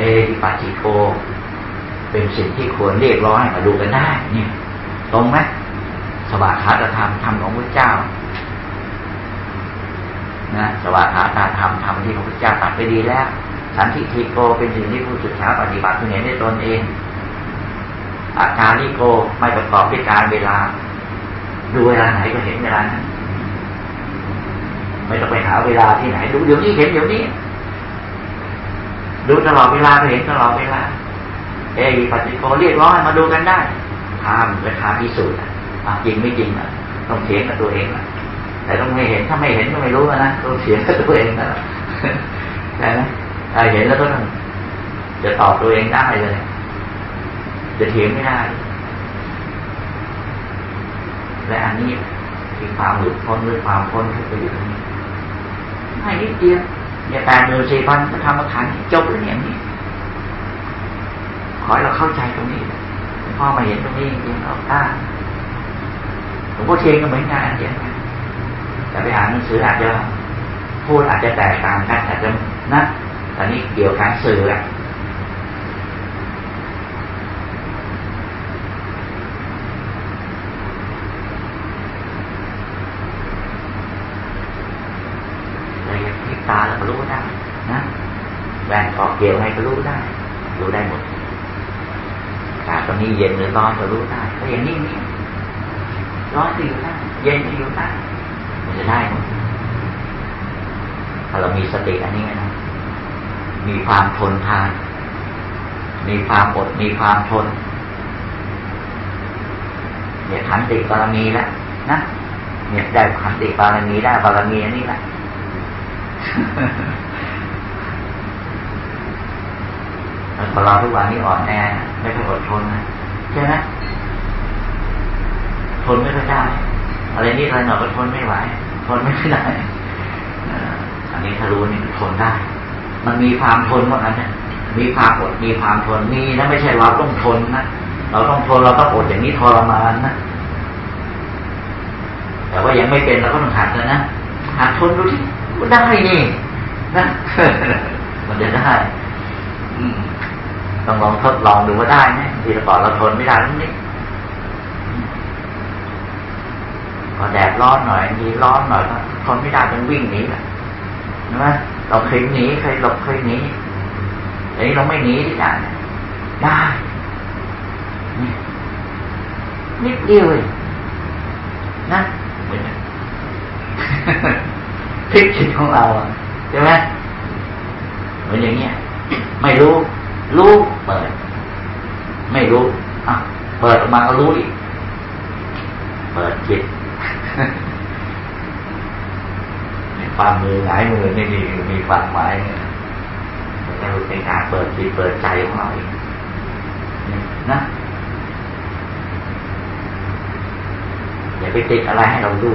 เอหิปัสสิโกเป็นสิ่งที่ควรเรียกร้องให้มาดูกันได้ เนี่ย ตรงไหมสวากขาตธรรมธรรมของพระเจ้านะสวากขาตาธรรมธรรมที่พระพุทธเจ้าตัดไปดีแล้วสันติทิโกเป็นสิ่งที่ผู้ศึกษาปฏิบัติเห็นได้ตนเองอาการนิโกไม่ประกอบด้วยการเวลา ดูเวลาไหนก็เห็นเวลานั้นไม่ต้องไปหาเวลาที่ไหน ดูเดี๋ยวนี้เห็นเดี๋ยวนี้ ดูตลอดเวลาเห็นตลอดเวลา เอ้ปฏิโกเรียกร้องให้มาดูกันได้ทำราคาพิสูจน์อะจริงไม่จริงอะต้องเถียงกับตัวเองอะแต่ต้องไม่เห็นถ้าไม่เห็นก็ไม่รู้นะต้องเถียงกับตัวเองนะใช่ไหมถ้าเห็นแล้วก็ต้องจะตอบตัวเองได้เลย จะเถียงไม่ได้ และอันนี้คือความหลุดพ้นหรือความพ้นทุกข์ไปอยู่ตรงนี้ให้นิดเดียว อย่าแปดหมื่นสี่พันก็ทำมาขันจบแล้วเนี่ยนี่ขอให้เราเข้าใจตรงนี้พ่อมาเห็นตรงนี้จริงๆเราต้าหลวงพ่อเชงก็เหมือนกันเดียวกันแต่ไปหาหนังสืออาจจะพูดอาจจะแตกต่างกันอาจจะนะตอนนี้เกี่ยวกับสื่ออะตาเราก็รู้ได้ นะ แว่นออกเกี่ยวให้ก็รู้ได้ รู้ได้หมดอากตอนนี้เย็นหรือร้อนก็รู้ได้ก็อย่างนี้นี่ร้อนก็อยู่ได้เย็นก็อยู่ได้มันจะได้หมดถ้าเรามีสติอันนี้นะมีความทนทาน มีความอดมีความทนเนี่ยขันติบารมีแล้วนะเนี่ยได้ขันติบารมีได้บารมีอันนี้แหละ พอเราทุกวันนี้อ่อนแอไม่ค่อยอดทนนะใช่ไหมทนไม่ค่อยได้อะไรนี่อะไรหน่อยก็ทนไม่ไหวทนไม่ได้อันนี้ถ้ารู้นี่ทนได้ มันมีความทนว่างั้นนี่ยมีความอดมีความทนมีนะไม่ใช่เราต้องทนนะเราต้องทนเราต้องอดอย่างนี้ทรมานนะแต่ว่ายังไม่เป็นเราก็ต้องหัดนะนะหัดทนดูที่ได้นี่นะมันจะได้ ต้องลองทดลองดูว่าได้ไหมทีละก่อนเราทนไม่ได้ทั้งนี้พอแดดร้อนหน่อยมีร้อนหน่อยทนไม่ได้ต้องวิ่งหนีแหละใช่ไหมเราเคยหนีเคยหลบเคยหนีอันนี้เราไม่หนีที่ได้ได้นิดเดียวเลยนะเหมือนพลิกจิตของเราใช่ไหมเหมือนอย่างเงี้ยไม่รู้ รู้เปิด ไม่รู้อะเปิดออกมาก็รู้อีก เปิดจิตความมือหงายมือไม่มีมีความหมายเนี่ยมันจะเป็นการเปิดจิตเปิดใจของเราเองนะอย่าไปติดอะไรให้เราดู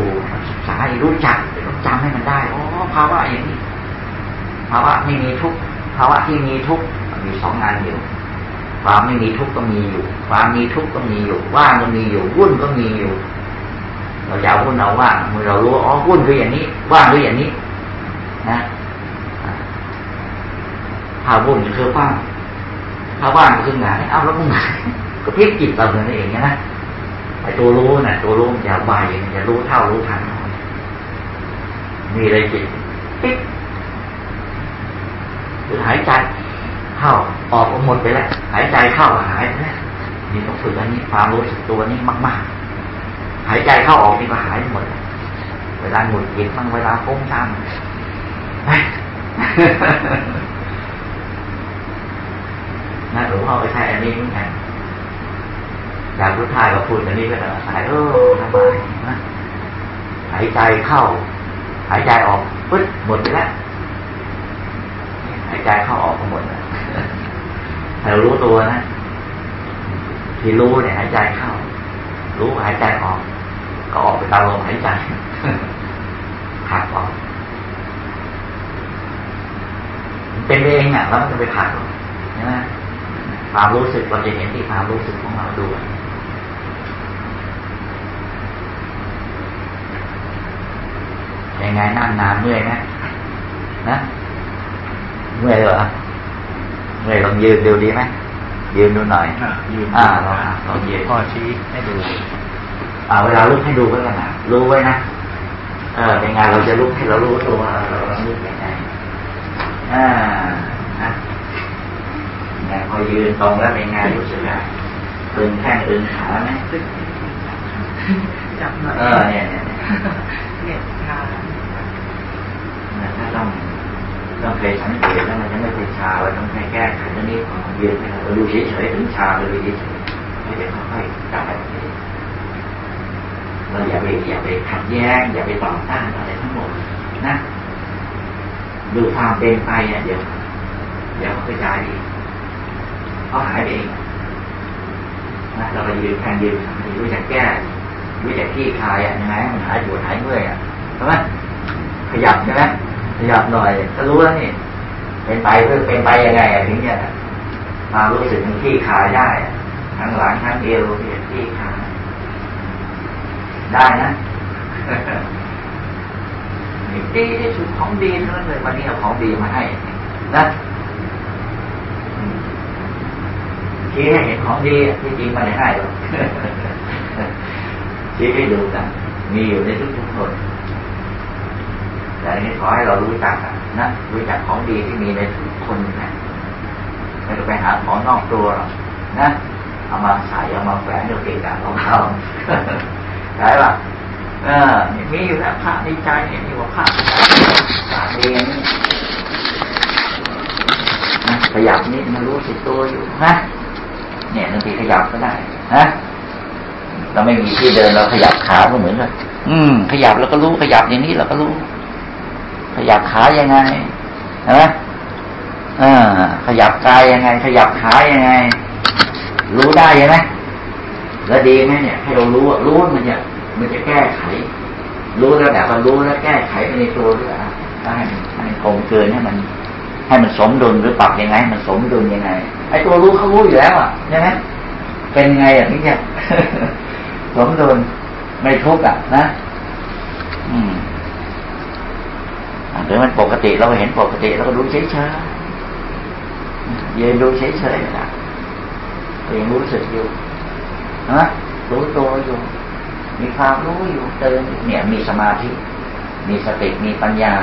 ศึกษารู้จักต้จำให้มันได้อ๋อภาวะอย่างนี้ภาวะไม่มีทุก ภาวะที่มีทุกข์มีสองงานอยู่ความไม่มีทุกข์ก็มีอยู่ ความมีทุกข์ก็มีอยู่ ว่างก็มีอยู่ วุ่นก็มีอยู่ เราจะเอาวุ่นเอาว่างเมื่อเรารู้อ๋อวุ่นคืออย่างนี้ ว่างคืออย่างนี้ นะถ้าวุ่นคือว่างถ้าว่างก็คือหงายเอาแล้วมึงหงายก็พลิกจิตเราเองนะไอ้ตัวรู้น่ะ ตัวรู้มันจะใบมันจะรู้เท่ารู้ทันมีอะไรจิตปิ๊บ หรือหายใจเข้าออกหมดไปแล้วหายใจเข้าหายไปนี่ต้องฝึกอันนี้ความรู้สึกตัวนี้มาก ๆ หายใจเข้าออกนี่ก็หายหมด เวลาหงุดหงิดบ้างเวลาฟุ้งซ่านนะหลวงพ่อไปใช้อันนี้เหมือนกันอยากรู้ทายกับพูดอันนี้ก็จะหายเออสบายนะหายใจเข้า หายใจออกปึ๊ดหมดไปแล้วายใจเข้าออกก็หมดแล้วแต่รู้ตัวนะ ที่รู้เนี่ยหายใจเข้า รู้หายใจออก ก็ออกไปตามลมหายใจขัดออกเป็นเองอะแล้วมันจะไปขัดใช่ไหมความรู้สึกเราจะเห็นที่ความรู้สึกของเราด้วยยังไงนั่งนานเมื่อยไหมนะ เมื่อยเหรอเมื่อยลองยืนดูดีไหมยืนดูหน่อยยืนอ่าลองลองยืนพ่อชี้ให้ดู อ่า เวลาลุกให้ดูก็แล้วนะรู้ไว้นะเออในงานเราจะลุกให้เรารู้ตัวเราเราลุกยังไงอ่านะงานพอยืนตรงแล้วเป็นงานรู้สึกอะไรตึงแข้งตึงขาไหมจับหน่อยเออเนี่ยเนี่ยเนี่ยชาถ้าต้อง ต้องเคยสังเกตแล้วมันจะไม่เคยชาเราต้องแค่แก้ไขตรงนี้ของยืนให้เราดูเฉยๆถึงชาเลยเฉยๆไม่ได้ค่อยๆกลับไปเราอย่าไปอย่าไปขัดแย้ง อย่าไปต่อต้านอะไรทั้งหมดนะดูความเป็นไปอะเดี๋ยวเดี๋ยวเขากระจายเองเขาหายเองนะเราไปยืนแทนยืนรู้จักแก้รู้จักขี้คายอะยังไงมันหายปวดหายเมื่อยอะใช่ไหมขยับใช่ไหม ขยับหน่อยก็รู้แล้วนี่เป็นไปเพื่อเป็นไปยังไงถึงเนี่ยมารู้สึกมันขี้คายได้ทั้งหลังทั้งเอวที่คายได้นะดีที่สุดของดีทั้งนั้นเลยวันนี้เอาของดีมาให้นะชี้ให้เห็นของดีที่จริงมาได้ให้หรอกชี้ให้ดูนะมีอยู่ในทุกๆคน แต่นี้ขอให้เรารู้จักนะรู้จักของดีที่มีในทุกคนนะไม่ต้องไปหาของนอกตัวหรอกนะเอามาใส่เอามาแฝงเดี๋ยวเกะกะของเขาได้ปะเออมีอยู่แล้วพระในใจเนี่ยมีว่าพระพระเองนะขยับนิดมันรู้สึกตัวอยู่นะเนี่ยบางทีขยับก็ได้นะเราไม่มีที่เดินเราขยับขาก็เหมือนกันอืม ขยับแล้วก็รู้ขยับอย่างนี้เราก็รู้ ขยับขายังไงนะอ่าขยับกายยังไง ขยับขายังไง รู้ได้ใช่ไหมแล้วดีไหมเนี่ย ให้เรารู้รู้มันจะมันจะแก้ไข รู้แล้วแบบมันรู้แล้วแก้ไขไปในตัวด้วยอะให้ให้คงเกินให้มัน ให้มันสมดุลหรือปรับยังไง มันสมดุลยังไงไอ้ตัวรู้เขารู้อยู่แล้วอะใช่ไหมเป็นไงอะนี่เนี่ยสมดุลไม่ทุกข์อะนะ อืม หรือมันปกติเราเห็นปกติเราก็ดูเฉยๆยืนดูเฉยๆนะยังรู้สึกอยู่นะรู้ตัวอยู่ มีความรู้อยู่เตือนเนี่ย มีสมาธิมีสติมีปัญญา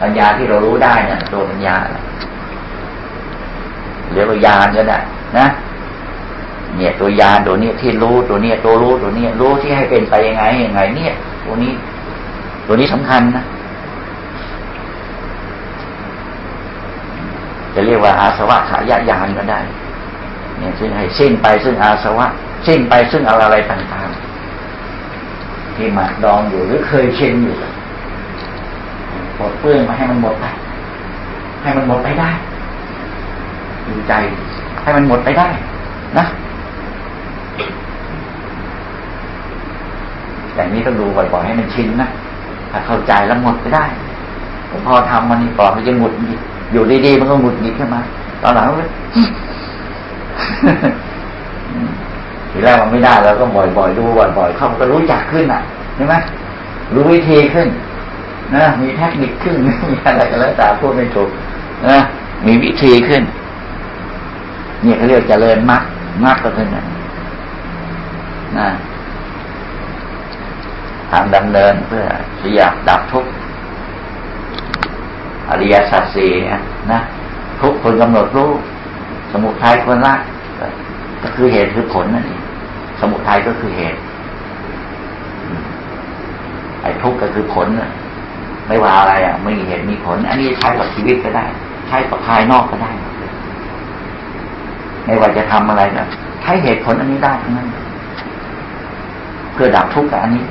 ปัญญาที่เรารู้ได้เนี่ยตัวปัญญาเรียกว่ายานก็ได้นะเนี่ยตัวยานตัวนี้ที่รู้ตัวนี้ตัวรู้ตัวนี้รู้ที่ให้เป็นไปยังไงยังไง เนี่ย ตัวนี้ ตัวนี้สำคัญนะ จะเรียกว่าอาสวะขายายานก็ได้เนี่ยซึ่งให้สิ้นไปซึ่งอาสวะสิ้นไปซึ่งอะไรต่างๆ ที่หมาดองอยู่หรือเคยเชินอยู่ปลดเปลื้องมาให้มันหมดไป ให้มันหมดไปได้ดูใจ ให้มันหมดไปได้ นะแต่นี้ต้องดูบ่อยๆให้มันชินนะถ้าเข้าใจแล้วหมดไปได้พอทำมันนี่ก่อนมันจะหมดอ อยู่ดีๆมันก็หมุดหงิดขึ้นมาตอนหลังทีแรกมันไม่ได้เราก็บ่อยๆดูบ่อยๆเขาก็รู้จักขึ้นอะใช่ไหมรู้วิธีขึ้นนะมีเทคนิคขึ้นมีอะไรก็แล้วแต่พูดไม่ถูกนะมีวิธีขึ้น เนี่ยเขาเรียกเจริญมรรคมรรคก็คือนะนะทางดำเนินเพื่อสยบดับทุกข์ อริยสัจสี่นะทุกคนกำหนดรู้ สมุทัยคนละก็คือเหตุคือผลนั่นเองสมุทัยก็คือเหตุไอ้ทุกข์ก็คือผลไม่ว่าอะไรอะไม่มีเหตุมีผล อันนี้ใช้กับชีวิตก็ได้ ใช้กับภายนอกก็ได้ ไม่ว่าจะทำอะไรก็ใช้เหตุผลอันนี้ได้ทั้งนั้นเพื่อดับทุกข์กับอันนี้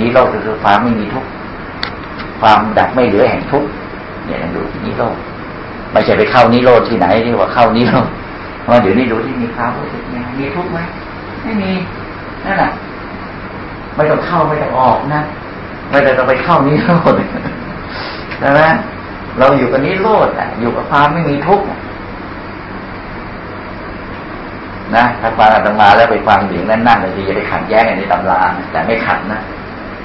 นี้โลกก็คือความไม่มีทุกข์ ความดับไม่เหลือแห่งทุกข์เนี่ยดูที่นี้โลกไม่ใช่ไปเข้านิโรธที่ไหนที่ว่าเข้านิโรธพราะเดี๋ยวนี้ดูที่มีความรู้สึกไงมีทุกข์ไหมไม่มีนั่นแหละไม่ต้องเข้าไม่ต้องออกนะไม่ต้องไปเข้านี้โลดใช่ไหมเราอยู่กับนี้โลดอะ อยู่กับความไม่มีทุกข์นะถ้าฟังอาตมาแล้วไปฟังอย่างนั้นนั่งเลยจะไปขัดแย้งในตำราแต่ไม่ขัดนะ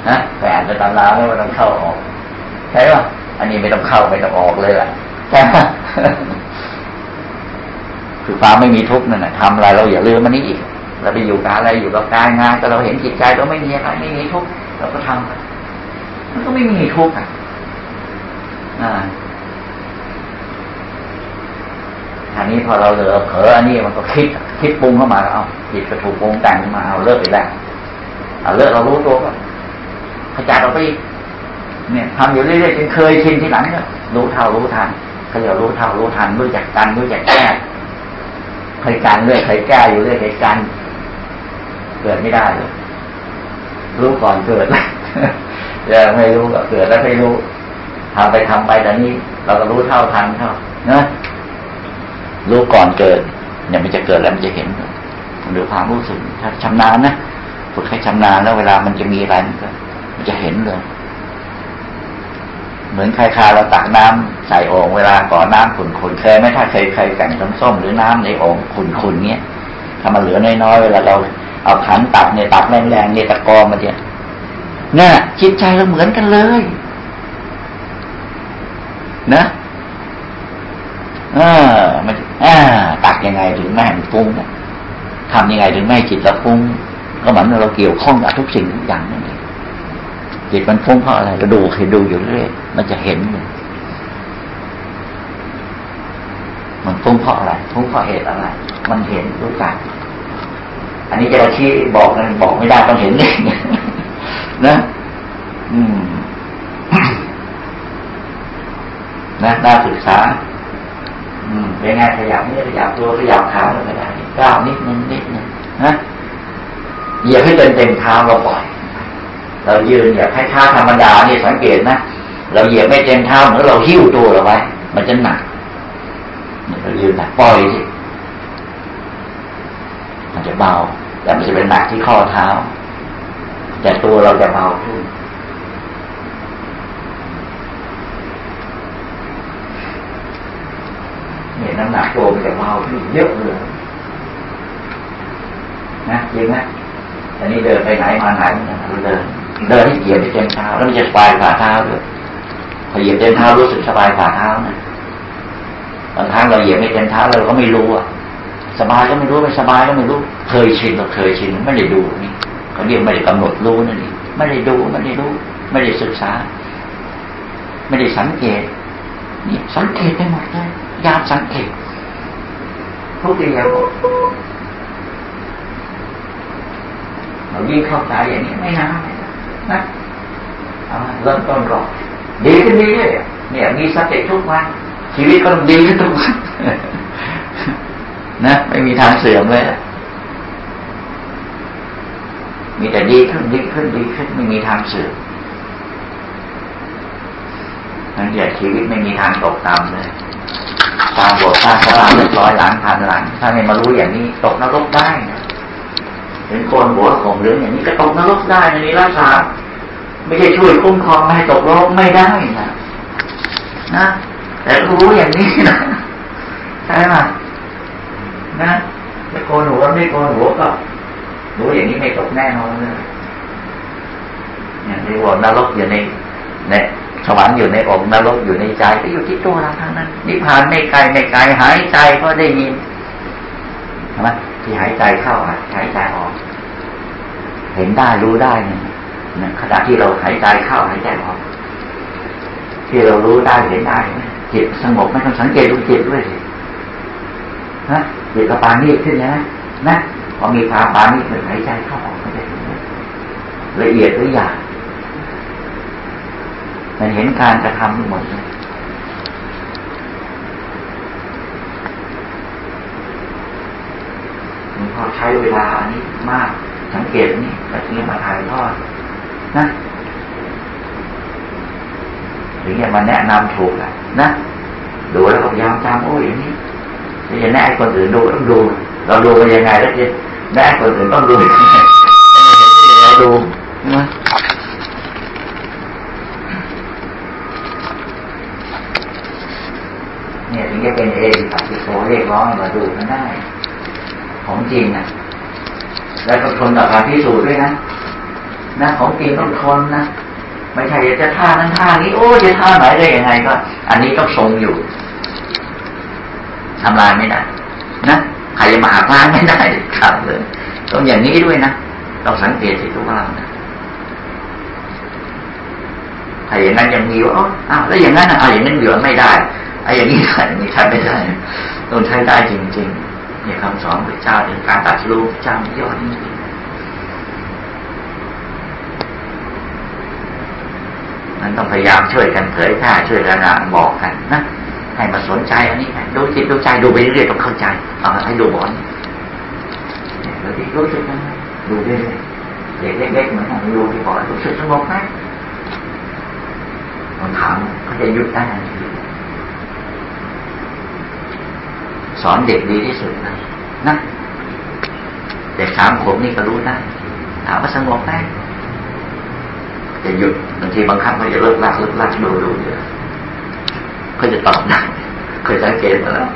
นะแต่อ่านในตำราไม่ต้องเข้าออก ใช่ป่ะอันนี้ไม่ต้องเข้าไม่ต้องออกเลยล่ะแต่คือความไม่มีทุกข์นั่นแหะทำอะไรเราอย่าลืมมันนี้อีกเราไปอยู่กับอะไรอยู่กับการงานแต่เราเห็นจิตใจเราไม่มีอะไรไม่มีทุกข์เราก็ทำมันก็ไม่มีทุกข์อะอันนี้พอเราเหลือเผลออันนี้มันก็คิด คิดปรุงเข้ามาแล้วเอาจิตก็ถูกปรุงแต่งมาเอาเลิกไปแล้วเอาเลิกเรารู้ตัวก็ขจัดเราไป เนี่ยทำอยู่เรื่อยๆจนเคยชินที่หลังเนี่ยรู้เท่ารู้ทันเขาเรียกรู้เท่ารู้ทันรู้จักกันรู้จักแก้เคยการเรื่อยเคยแก้อยู่เรื่อยเคยการเกิดไม่ได้เลยรู้ก่อนเกิดยังไม่รู้ก็เกิดแล้วไม่รู้ทำไปทำไปแต่นี้เราก็รู้เท่าทันเท่านะรู้ก่อนเกิดเนี่ยมันจะเกิดแล้วมันจะเห็นหรือความรู้สึกถ้าชำนาญนะฝึกให้ชำนาญแล้วเวลามันจะมีอะไรมันก็มันจะเห็นเลย เหมือนใครคาเราตักน้ำใส่โอ่งเวลาก่อนน้ำขุ่นๆเคยไหมถ้าเคยเคยแก่งน้ำส้มหรือน้ำในโอ่งขุ่นๆเนี้ยถ้ามันเหลือน้อยๆเวลาเราเอาขันตักเนี่ยตักแรงๆเนี่ยตะกอมาเนี่ยเนี่ยจิตใจเราเหมือนกันเลย นะเออมันอ่าตักยังไงถึงแม่ให้มันฟุ้งทำยังไงถึงแม่ให้จิตเราฟุ้งก็เหมือนเราเกี่ยวข้องกับทุกสิ่งทุกอย่างนั่นเอง จิตมันฟุ้งเพราะอะไรเราดูเคยดูอยู่เรื่อยมันจะเห็นมันฟุ้งเพราะอะไรฟุ้งเพราะเหตุอะไร มันเห็นรู้จักอันนี้จะมาชี้บอกกันบอกไม่ได้ต้องเห็นเองนะ อืมนะน่าศึกษา อืมเป็นไงขยับนี่ขยับตัวขยับขาเราก็ได้ก้าวนิดนึงนิดนึงนะเหยียบให้เต็มเต็มเท้าเราปล่อย เรายืนอย่าให้ท้าธรรมดานี่สังเกตนะเราเหยียบไม่เต็มเท้าเหมือนเราหิ้วตัวเราไว้ มันจะหนักเรายืนหนักปล่อยสิมันจะเบา แต่มันจะเป็นหนักที่ข้อเท้า แต่ตัวเราจะเบาขึ้นเนี่ยน้ำหนักตัวมันจะเบาขึ้นเยอะเลยนะจริงไหมอันนี้เดินไปไหนมาไหนเราเดิน เดินให้เหยียบไปเต็มเท้าแล้วมันจะสบายฝ่าเท้าด้วยพอเหยียบเต็มเท้ารู้สึกสบายฝ่าเท้านะบางครั้งเราเหยียบไม่เต็มเท้าเราก็ไม่รู้อะสบายก็ไม่รู้ไม่สบายก็ไม่รู้ เคยชินเราเคยชินไม่ได้ดูนี่เขาเรียกไม่ได้กำหนดรู้นั่นเองไม่ได้ดูไม่ได้รู้ ไม่ได้ศึกษา ไม่ได้สังเกตนี่สังเกตไปหมดเลยยามสังเกตทุกอย่างเรายิ่งเข้าใจอย่างนี้ไม่นาน นะเริ่มต้นก่อนดีขึ้นดีเลยเนี่ย มีสติทุกวัน ชีวิตก็ต้องดีขึ้นทุกวันนะไม่มีทางเสื่อมเลยมีแต่ดีขึ้นดีขึ้นดีขึ้นไม่มีทางเสื่อมนั่นแหละชีวิตไม่มีทางตกต่ำเลยตามบทสร้างสลาเรียบร้อยหลังผ่านหลังถ้าไม่มารู้อย่างนี้ตกนรกได้นะเห็นคนหัวของเหลืองอย่างนี้ก็ตกนรกได้ในนี้รักษา ไม่ใช่ช่วยคุ้มครองไม่ให้ตกนรกไม่ได้นะนะแต่รู้อย่างนี้นะใช่ไหมนะไม่โกนหัวไม่โกนหัวก็รู้อย่างนี้ไม่ตกแน่นอนเลยเนี่ยที่ว่านรกอยู่ในในสวรรค์อยู่ในอกนรกอยู่ในใจก็อยู่ที่ตัวเราทางนั้นนิพพานไม่ไกลไม่ไกลหายใจก็ได้ยินใช่ไหมที่หายใจเข้าหายใจออก เห็นได้รู้ได้เนี่ย ขณะที่เราหายใจเข้าหายใจออกที่เรารู้ได้เห็นได้จิตสงบไม่ต้องสังเกตดูจิตด้วยสินะจิตกระปานี่ขึ้นนะนะพอมีพามปานี่เหมือนหายใจเข้าออกก็จะละเอียดหรืออย่างมันเห็นการกระทำหมดเลยมันพอใช้เวลาอันนี้มากสังเกตนี่แล้วทีนี้มาถ่ายทอด นะถึงจะมาแนะนำถูกอะ นะดูแล้วก็พยายามจำโอ้ยอย่างนี้จะแนะคนอื่นดูต้องดู เราดูมันยังไงแล้วจะแนะคนอื่นต้องดูเราดูนะเนี่ยถึงจะเป็นเองปัจจุบันเรียกร้องมาดูมันได้ ของจริงนะแล้วก็ทนต่อการพิสูจน์ด้วยนะ นะของจริงต้องทนนะไม่ใช่จะท่านั้นท่านี้โอ้จะท่าไหนได้ยังไงก็ อันนี้ต้องทรงอยู่ทำลายไม่ได้นะใครจะมาหักล้างไม่ได้ครับเลยต้องอย่างนี้ด้วยนะต้องสังเกตที่ตัวเรานะถ้าอย่างนั้นยังมีว่าอ้าวแล้วอย่างนั้นอะอย่างนั้นเหลือไม่ได้ไอ้อย่างนี้ใส่ไม่ใช้ไม่ได้ต้องใช้ได้จริงๆเนี่ยคำสอนพระเจ้าเป็นการตัดรู้เจ้ายอดจริง มันต้องพยายามช่วยกันเผยแพร่ช่วยกันบอกกันนะให้มาสนใจอันนี้ดูจิตดูใจดูไปเรื่อยๆต้องเข้าใจเอาให้ดูบ่อยดูที่รู้สึกนะดูเรื่อยๆเด็กเล็กๆเหมือนกันดูที่บ่อยรู้สึกสงบไหมมันถามเขาจะหยุดได้ทันทีสอนเด็กดีที่สุดนะนะเด็กสามขวบนี่ก็รู้ได้ถามว่าสงบไหม จะหยุดบางทีบางครั้งก็จะเลิกลากเลิกลากดูดูเยอะเขาจะตอบได้เคยสังเกตแล้ว